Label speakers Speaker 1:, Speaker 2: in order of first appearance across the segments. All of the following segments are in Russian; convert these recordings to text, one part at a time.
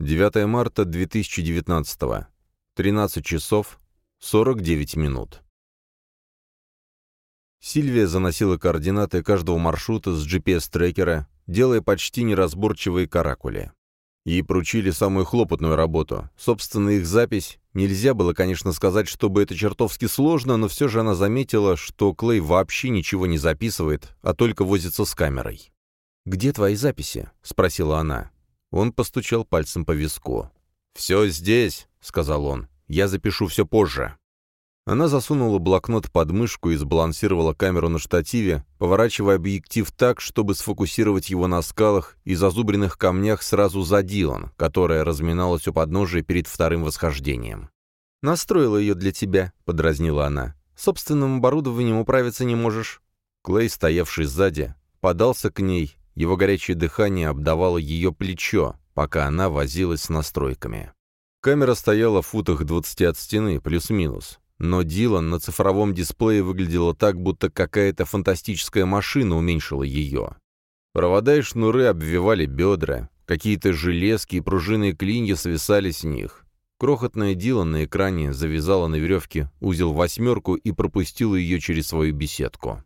Speaker 1: 9 марта 2019. 13 часов 49 минут. Сильвия заносила координаты каждого маршрута с GPS-трекера, делая почти неразборчивые каракули. Ей поручили самую хлопотную работу. Собственно, их запись. Нельзя было, конечно, сказать, чтобы это чертовски сложно, но все же она заметила, что Клей вообще ничего не записывает, а только возится с камерой. «Где твои записи?» — спросила она. Он постучал пальцем по виску. «Все здесь», — сказал он. «Я запишу все позже». Она засунула блокнот под мышку и сбалансировала камеру на штативе, поворачивая объектив так, чтобы сфокусировать его на скалах и зазубренных камнях сразу за Дилан, которая разминалась у подножия перед вторым восхождением. «Настроила ее для тебя», — подразнила она. «Собственным оборудованием управиться не можешь». Клей, стоявший сзади, подался к ней, его горячее дыхание обдавало ее плечо, пока она возилась с настройками. Камера стояла в футах 20 от стены, плюс-минус. Но Дилан на цифровом дисплее выглядела так, будто какая-то фантастическая машина уменьшила ее. Провода и шнуры обвивали бедра, какие-то железки и пружинные клинья свисали с них. Крохотная Дилан на экране завязала на веревке узел восьмерку и пропустила ее через свою беседку.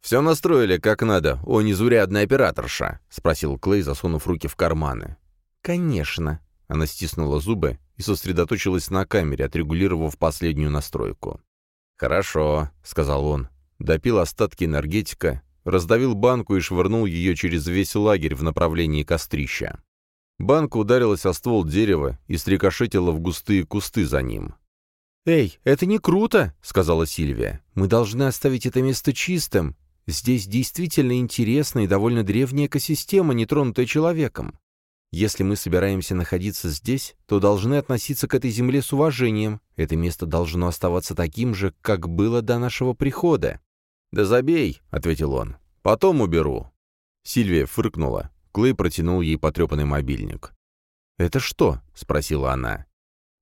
Speaker 1: «Все настроили как надо, о незурядная операторша?» — спросил Клей, засунув руки в карманы. «Конечно». Она стиснула зубы и сосредоточилась на камере, отрегулировав последнюю настройку. «Хорошо», — сказал он. Допил остатки энергетика, раздавил банку и швырнул ее через весь лагерь в направлении кострища. Банка ударилась о ствол дерева и стрикошетила в густые кусты за ним.
Speaker 2: «Эй, это не круто!» — сказала Сильвия. «Мы должны оставить это место чистым. Здесь действительно интересная и довольно древняя экосистема, не тронутая человеком. Если мы собираемся находиться здесь, то должны относиться к этой земле с уважением. Это место должно оставаться таким же, как было до нашего прихода».
Speaker 1: «Да забей», — ответил он. «Потом уберу». Сильвия фыркнула. Клей протянул ей потрепанный мобильник.
Speaker 2: «Это что?» — спросила она.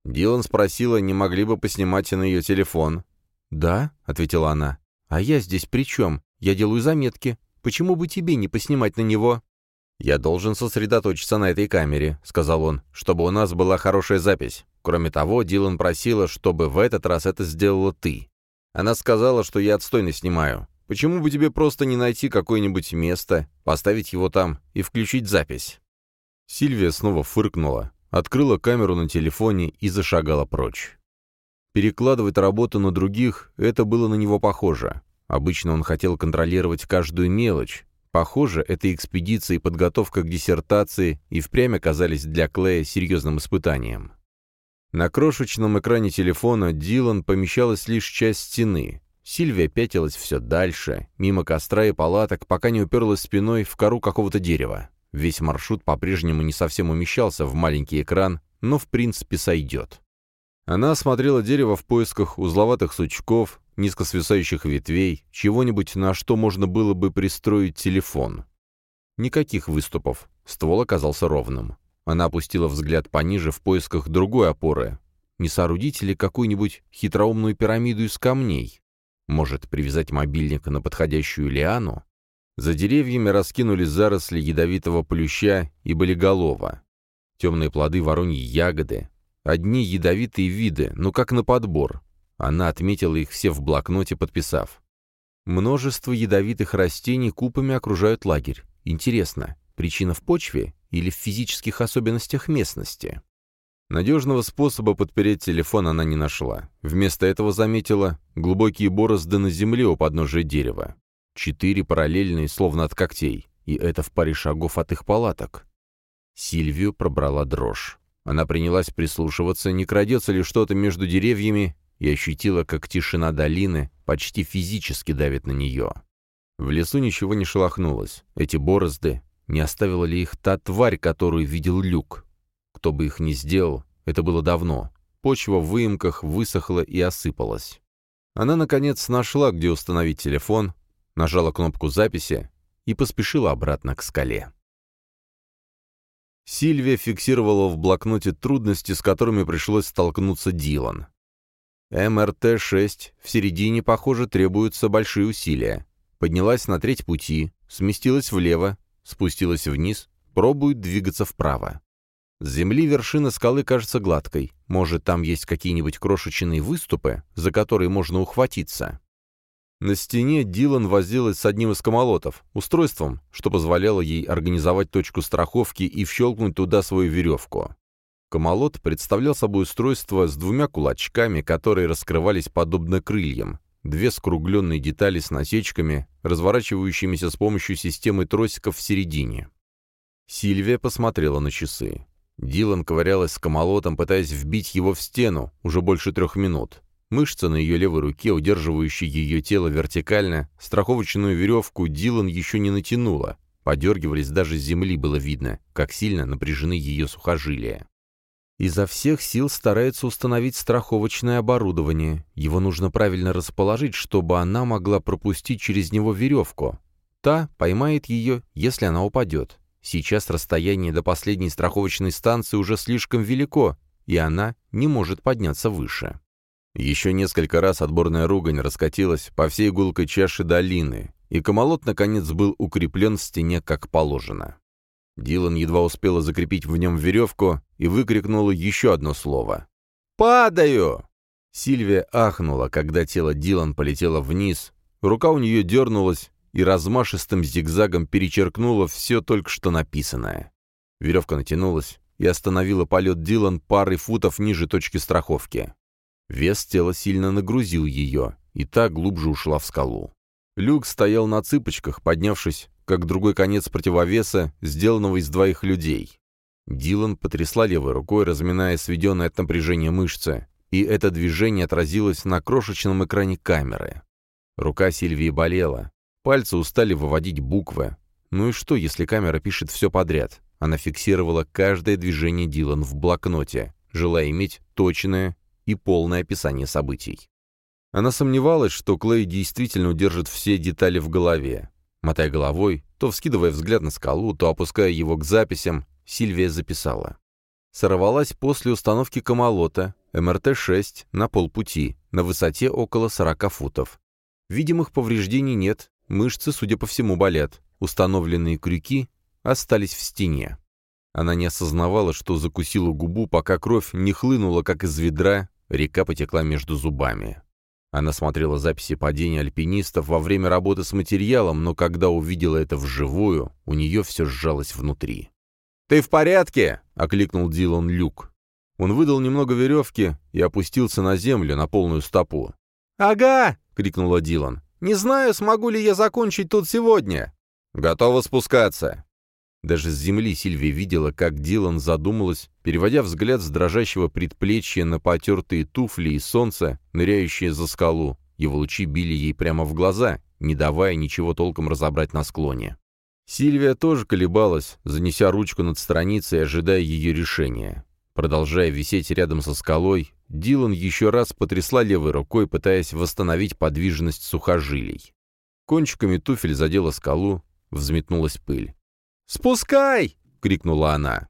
Speaker 1: Дилан спросила, не могли бы поснимать на ее телефон.
Speaker 2: «Да», — ответила она. «А я здесь при чем? Я делаю заметки. Почему бы тебе не поснимать на него?»
Speaker 1: «Я должен сосредоточиться на этой камере», — сказал он, — «чтобы у нас была хорошая запись. Кроме того, Дилан просила, чтобы в этот раз это сделала ты. Она сказала, что я отстойно снимаю. Почему бы тебе просто не найти какое-нибудь место, поставить его там и включить запись?» Сильвия снова фыркнула, открыла камеру на телефоне и зашагала прочь. Перекладывать работу на других — это было на него похоже. Обычно он хотел контролировать каждую мелочь, Похоже, эта экспедиция и подготовка к диссертации и впрямь оказались для Клея серьезным испытанием. На крошечном экране телефона Дилан помещалась лишь часть стены. Сильвия пятилась все дальше, мимо костра и палаток, пока не уперлась спиной в кору какого-то дерева. Весь маршрут по-прежнему не совсем умещался в маленький экран, но в принципе сойдет. Она осмотрела дерево в поисках узловатых сучков, низко свисающих ветвей, чего-нибудь, на что можно было бы пристроить телефон. Никаких выступов. Ствол оказался ровным. Она опустила взгляд пониже в поисках другой опоры. Не соорудить ли какую-нибудь хитроумную пирамиду из камней? Может, привязать мобильник на подходящую лиану? За деревьями раскинулись заросли ядовитого плюща и болиголова. Темные плоды вороньи ягоды. Одни ядовитые виды, ну как на подбор. Она отметила их все в блокноте, подписав. Множество ядовитых растений купами окружают лагерь. Интересно, причина в почве или в физических особенностях местности? Надежного способа подпереть телефон она не нашла. Вместо этого заметила глубокие борозды на земле у подножия дерева. Четыре параллельные, словно от когтей, и это в паре шагов от их палаток. Сильвию пробрала дрожь. Она принялась прислушиваться, не крадется ли что-то между деревьями, и ощутила, как тишина долины почти физически давит на нее. В лесу ничего не шелохнулось. Эти борозды, не оставила ли их та тварь, которую видел Люк? Кто бы их ни сделал, это было давно. Почва в выемках высохла и осыпалась. Она, наконец, нашла, где установить телефон, нажала кнопку записи и поспешила обратно к скале. Сильвия фиксировала в блокноте трудности, с которыми пришлось столкнуться Дилан. МРТ-6 в середине, похоже, требуются большие усилия. Поднялась на треть пути, сместилась влево, спустилась вниз, пробует двигаться вправо.
Speaker 2: С земли вершина скалы кажется гладкой. Может, там есть какие-нибудь крошечные выступы, за которые можно ухватиться. На стене Дилан возилась с одним из комолотов, устройством, что позволяло ей организовать точку страховки и вщелкнуть туда свою веревку. Комолот представлял собой устройство с двумя кулачками, которые раскрывались подобно крыльям, две скругленные детали с насечками, разворачивающимися с помощью системы тросиков в середине. Сильвия посмотрела на часы. Дилан ковырялась с комолотом, пытаясь вбить его в стену, уже больше трех минут. Мышца на ее левой руке, удерживающая ее тело вертикально, страховочную веревку Дилан еще не натянула. Подергивались даже с земли, было видно, как сильно напряжены ее сухожилия. Изо всех сил старается установить страховочное оборудование. Его нужно правильно расположить, чтобы она могла пропустить через него веревку. Та поймает ее, если она упадет. Сейчас расстояние до последней страховочной станции уже слишком велико, и она не может подняться выше. Еще несколько раз отборная ругань раскатилась по всей гулкой чаше долины, и Камолот, наконец, был укреплен в стене как положено. Дилан едва успела закрепить в нем веревку и выкрикнула еще одно слово. «Падаю!» Сильвия ахнула, когда тело Дилан полетело вниз, рука у нее дернулась и размашистым зигзагом перечеркнула все только что написанное. Веревка натянулась и остановила полет Дилан парой футов ниже точки страховки. Вес тела сильно нагрузил ее, и та глубже ушла в скалу. Люк стоял на цыпочках, поднявшись, как другой конец противовеса, сделанного из двоих людей. Дилан потрясла левой рукой, разминая сведенные от напряжения мышцы, и это движение отразилось на крошечном экране камеры. Рука Сильвии болела, пальцы устали выводить буквы. Ну и что, если камера пишет все подряд? Она фиксировала каждое движение Дилан в блокноте, желая иметь точное и полное описание событий. Она сомневалась, что Клей действительно удержит все детали в голове. Мотая головой, то вскидывая взгляд на скалу, то опуская его к записям, Сильвия записала. Сорвалась после установки Камалота, МРТ-6, на полпути, на высоте около 40 футов. Видимых повреждений нет, мышцы, судя по всему, болят, установленные крюки остались в стене. Она не осознавала, что закусила губу, пока кровь не хлынула, как из ведра, Река потекла между зубами. Она смотрела записи падения альпинистов во время работы с материалом, но когда увидела это вживую, у нее все сжалось внутри. «Ты в порядке?» — окликнул Дилан Люк. Он выдал немного веревки и опустился на землю на полную стопу. «Ага!» — крикнула Дилан. «Не знаю, смогу ли я закончить тут сегодня». «Готова спускаться!» Даже с земли Сильвия видела, как Дилан задумалась, переводя взгляд с дрожащего предплечья на потертые туфли и солнце, ныряющее за скалу. Его лучи били ей прямо в глаза, не давая ничего толком разобрать на склоне. Сильвия тоже колебалась, занеся ручку над страницей, ожидая ее решения. Продолжая висеть рядом со скалой, Дилан еще раз потрясла левой рукой, пытаясь восстановить подвижность сухожилий. Кончиками туфель задела скалу, взметнулась пыль. «Спускай!» — крикнула она.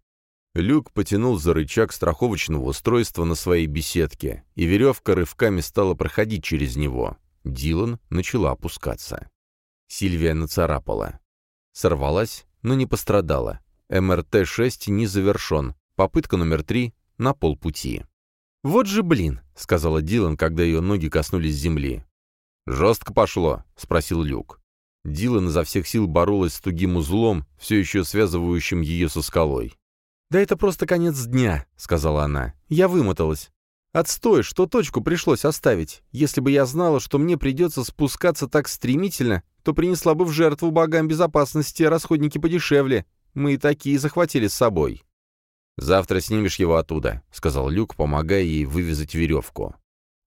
Speaker 2: Люк потянул за рычаг страховочного устройства на своей беседке, и веревка рывками стала проходить через него. Дилан начала опускаться. Сильвия нацарапала. Сорвалась, но не пострадала. МРТ-6 не завершен. Попытка номер три на полпути. «Вот же блин!» — сказала Дилан, когда ее ноги коснулись земли. «Жестко пошло?» — спросил Люк. Дилан изо всех сил боролась с тугим узлом, все еще связывающим ее со скалой. «Да это просто конец дня», — сказала она. «Я вымоталась. Отстой, что точку пришлось оставить. Если бы я знала, что мне придется спускаться так стремительно, то принесла бы в жертву богам безопасности расходники подешевле. Мы и такие захватили с собой». «Завтра снимешь его оттуда», — сказал Люк, помогая ей вывязать веревку.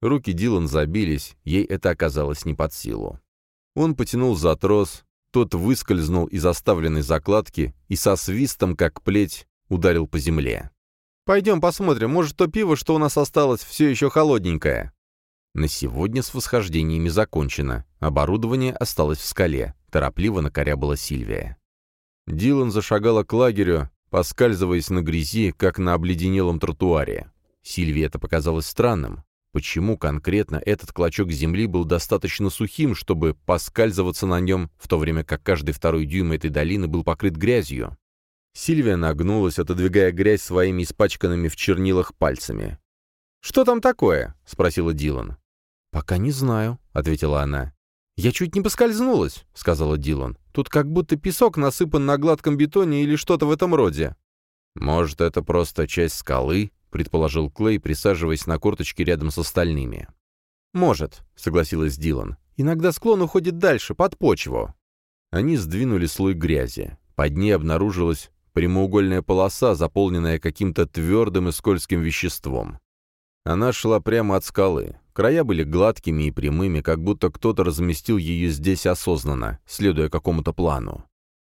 Speaker 2: Руки Дилан забились, ей это оказалось не под силу. Он потянул за трос, тот выскользнул из оставленной закладки и со свистом, как плеть, ударил по земле. «Пойдем посмотрим, может, то пиво, что у нас осталось, все еще холодненькое». На сегодня с восхождениями закончено. Оборудование осталось в скале. Торопливо накорябала Сильвия. Дилан зашагала к лагерю, поскальзываясь на грязи, как на обледенелом тротуаре. Сильвии это показалось странным. Почему конкретно этот клочок земли был достаточно сухим, чтобы поскальзываться на нем, в то время как каждый второй дюйм этой долины был покрыт грязью?
Speaker 1: Сильвия нагнулась, отодвигая грязь своими испачканными в чернилах пальцами. «Что там такое?» — спросила Дилан.
Speaker 2: «Пока не знаю», — ответила она.
Speaker 1: «Я чуть не поскользнулась», — сказала Дилан. «Тут как будто песок насыпан на гладком бетоне или что-то в этом роде». «Может, это просто часть скалы?» — предположил Клей, присаживаясь на корточке рядом с остальными. «Может», — согласилась Дилан. «Иногда склон уходит дальше, под почву». Они сдвинули слой грязи. Под ней обнаружилась прямоугольная полоса, заполненная каким-то твердым и скользким веществом. Она шла прямо от скалы. Края были гладкими и прямыми, как будто кто-то разместил ее здесь осознанно, следуя какому-то плану.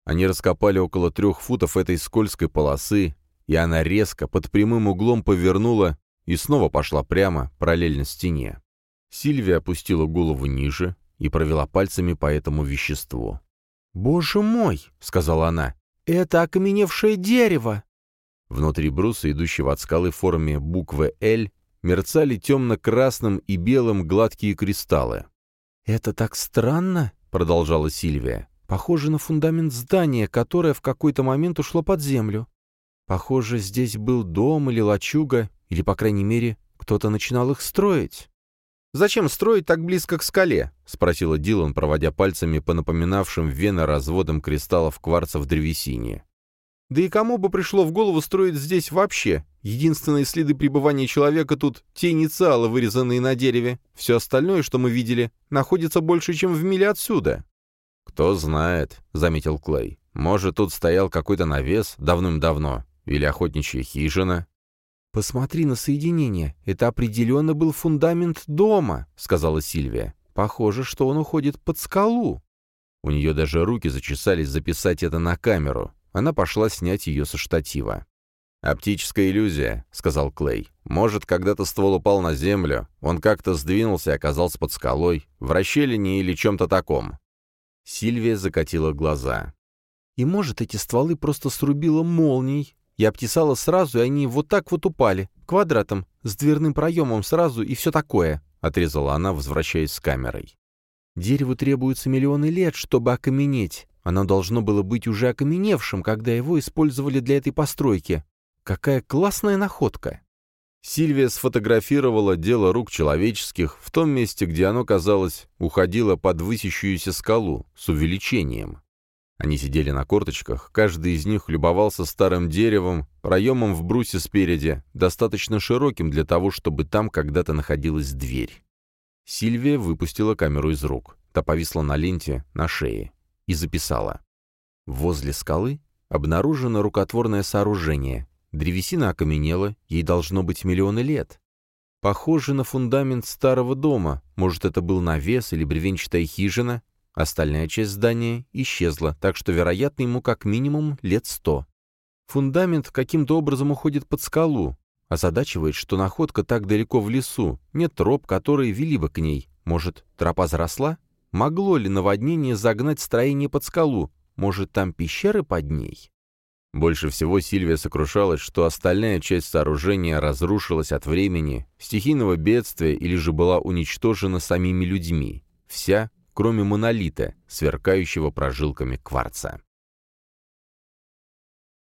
Speaker 1: Они раскопали около трех футов этой скользкой полосы, и она резко, под прямым углом повернула и снова пошла прямо, параллельно стене. Сильвия опустила голову ниже и провела пальцами по этому веществу.
Speaker 2: «Боже мой!» — сказала она. «Это окаменевшее дерево!»
Speaker 1: Внутри бруса, идущего от скалы в форме буквы «Л», мерцали темно-красным и белым гладкие кристаллы.
Speaker 2: «Это так странно», — продолжала Сильвия. «Похоже на фундамент здания, которое в какой-то момент ушло под землю. Похоже, здесь был дом или лачуга, или, по крайней мере, кто-то начинал их строить».
Speaker 1: «Зачем строить так близко к скале?» — спросила Дилан, проводя пальцами по напоминавшим вены разводам кристаллов кварца в древесине. Да и кому бы пришло в голову строить здесь вообще? Единственные следы пребывания человека тут — те инициалы, вырезанные на дереве. Все остальное, что мы видели, находится больше, чем в миле отсюда. «Кто знает», — заметил Клей. «Может, тут стоял какой-то навес давным-давно? Или охотничья хижина?»
Speaker 2: «Посмотри на соединение. Это определенно был фундамент дома», — сказала Сильвия. «Похоже, что он уходит под скалу».
Speaker 1: У нее даже руки зачесались записать это на камеру. Она пошла снять ее со штатива. «Оптическая иллюзия», — сказал Клей. «Может, когда-то ствол упал на землю, он как-то сдвинулся и оказался под скалой, в расщелине или чем-то таком». Сильвия закатила глаза.
Speaker 2: «И может, эти стволы просто срубило молнией. Я обтесала сразу, и они вот так вот упали, квадратом, с дверным проемом сразу и все такое», — отрезала она, возвращаясь с камерой. «Дереву требуется миллионы лет, чтобы окаменеть, оно должно было быть уже окаменевшим, когда его использовали для этой постройки. Какая классная находка!»
Speaker 1: Сильвия сфотографировала дело рук человеческих в том месте, где оно, казалось, уходило под высящуюся скалу с увеличением. Они сидели на корточках, каждый из них любовался старым деревом, проемом в брусе спереди, достаточно широким для того, чтобы там когда-то находилась дверь. Сильвия выпустила камеру из рук. Та повисла на ленте, на шее и записала. Возле скалы обнаружено рукотворное сооружение. Древесина окаменела, ей должно быть миллионы лет. Похоже на фундамент старого дома, может, это был навес или бревенчатая хижина. Остальная часть здания исчезла, так что, вероятно, ему как минимум лет сто. Фундамент каким-то образом уходит под скалу. Озадачивает, что находка так далеко в лесу, нет троп, которые вели бы к ней. Может, тропа заросла? Могло ли наводнение загнать строение под скалу? Может, там пещеры под ней? Больше всего Сильвия сокрушалась, что остальная часть сооружения разрушилась от времени, стихийного бедствия или же была уничтожена самими людьми. Вся, кроме монолита, сверкающего прожилками кварца.